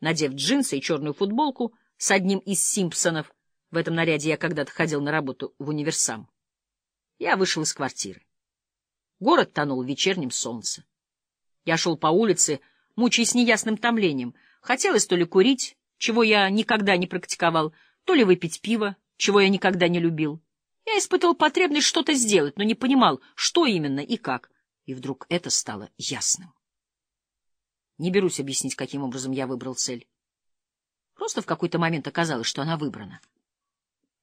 Надев джинсы и черную футболку с одним из Симпсонов, в этом наряде я когда-то ходил на работу в универсам, я вышел из квартиры. Город тонул в вечернем солнце. Я шел по улице, мучаясь неясным томлением. Хотелось то ли курить, чего я никогда не практиковал, то ли выпить пиво, чего я никогда не любил. Я испытывал потребность что-то сделать, но не понимал, что именно и как. И вдруг это стало ясным. Не берусь объяснить, каким образом я выбрал цель. Просто в какой-то момент оказалось, что она выбрана.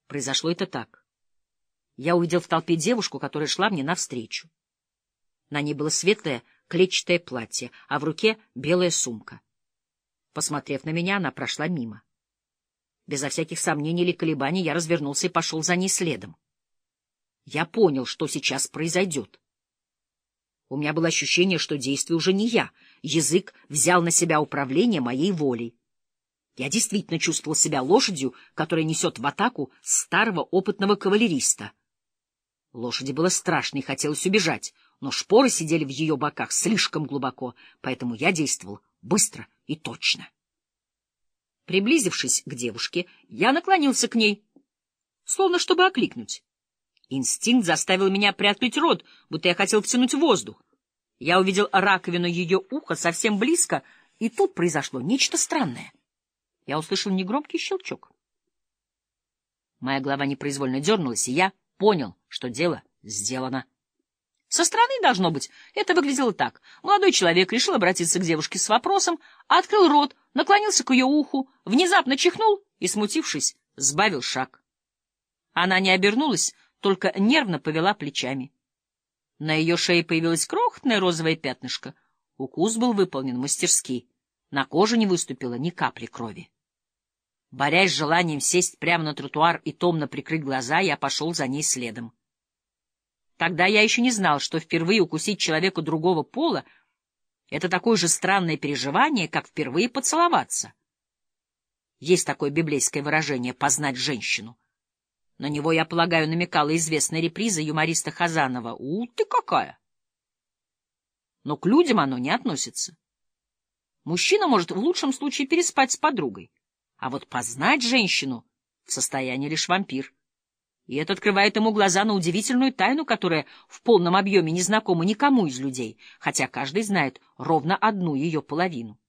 Произошло это так. Я увидел в толпе девушку, которая шла мне навстречу. На ней было светлое клетчатое платье, а в руке белая сумка. Посмотрев на меня, она прошла мимо. Безо всяких сомнений или колебаний я развернулся и пошел за ней следом. Я понял, что сейчас произойдет. У меня было ощущение, что действие уже не я. Язык взял на себя управление моей волей. Я действительно чувствовал себя лошадью, которая несет в атаку старого опытного кавалериста. Лошади было страшно и хотелось убежать, но шпоры сидели в ее боках слишком глубоко, поэтому я действовал быстро и точно. Приблизившись к девушке, я наклонился к ней, словно чтобы окликнуть. Инстинкт заставил меня приоткрыть рот, будто я хотел втянуть воздух. Я увидел раковину ее уха совсем близко, и тут произошло нечто странное. Я услышал негромкий щелчок. Моя голова непроизвольно дернулась, и я понял, что дело сделано. Со стороны, должно быть, это выглядело так. Молодой человек решил обратиться к девушке с вопросом, открыл рот, наклонился к ее уху, внезапно чихнул и, смутившись, сбавил шаг. Она не обернулась, только нервно повела плечами. На ее шее появилось крохотное розовое пятнышко. Укус был выполнен мастерски. На коже не выступило ни капли крови. Борясь с желанием сесть прямо на тротуар и томно прикрыть глаза, я пошел за ней следом. Тогда я еще не знал, что впервые укусить человека другого пола — это такое же странное переживание, как впервые поцеловаться. Есть такое библейское выражение — познать женщину. На него, я полагаю, намекала известная реприза юмориста Хазанова. «У, ты какая!» Но к людям оно не относится. Мужчина может в лучшем случае переспать с подругой, а вот познать женщину в состоянии лишь вампир. И это открывает ему глаза на удивительную тайну, которая в полном объеме не знакома никому из людей, хотя каждый знает ровно одну ее половину.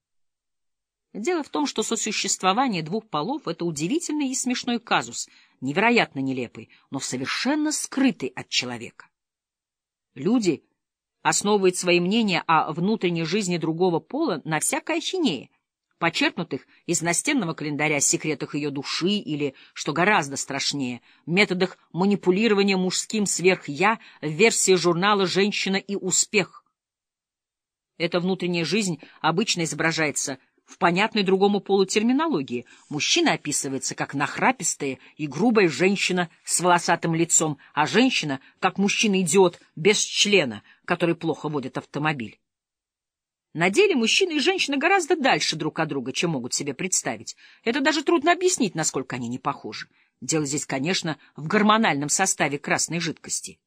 Дело в том, что сосуществование двух полов — это удивительный и смешной казус, невероятно нелепый, но совершенно скрытый от человека. Люди основывают свои мнения о внутренней жизни другого пола на всякой ахинее, почерпнутых из настенного календаря секретах ее души или, что гораздо страшнее, методах манипулирования мужским сверх-я в версии журнала «Женщина и успех». Эта внутренняя жизнь обычно изображается в понятной другому полу терминологии. Мужчина описывается как нахрапистая и грубая женщина с волосатым лицом, а женщина — как мужчина-идиот без члена, который плохо водит автомобиль. На деле мужчина и женщина гораздо дальше друг от друга, чем могут себе представить. Это даже трудно объяснить, насколько они не похожи. Дело здесь, конечно, в гормональном составе красной жидкости.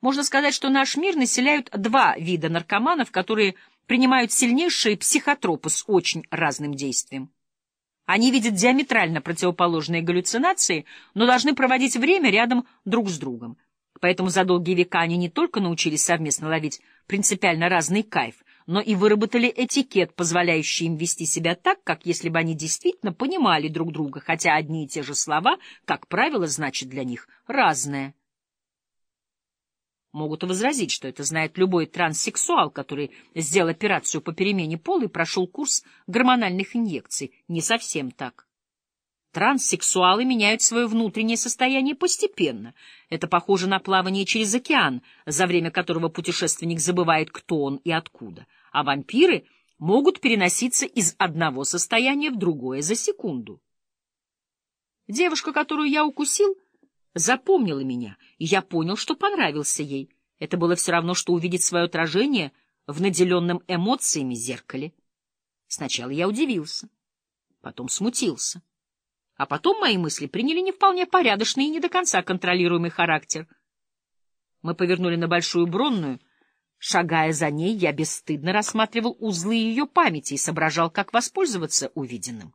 Можно сказать, что наш мир населяют два вида наркоманов, которые принимают сильнейшие психотропы с очень разным действием. Они видят диаметрально противоположные галлюцинации, но должны проводить время рядом друг с другом. Поэтому за долгие века они не только научились совместно ловить принципиально разный кайф, но и выработали этикет, позволяющий им вести себя так, как если бы они действительно понимали друг друга, хотя одни и те же слова, как правило, значат для них разное. Могут возразить, что это знает любой транссексуал, который сделал операцию по перемене пола и прошел курс гормональных инъекций. Не совсем так. Транссексуалы меняют свое внутреннее состояние постепенно. Это похоже на плавание через океан, за время которого путешественник забывает, кто он и откуда. А вампиры могут переноситься из одного состояния в другое за секунду. Девушка, которую я укусил, — запомнила меня, и я понял, что понравился ей. Это было все равно, что увидеть свое отражение в наделенном эмоциями зеркале. Сначала я удивился, потом смутился. А потом мои мысли приняли не вполне порядочный и не до конца контролируемый характер. Мы повернули на Большую Бронную, Шагая за ней, я бесстыдно рассматривал узлы ее памяти и соображал, как воспользоваться увиденным.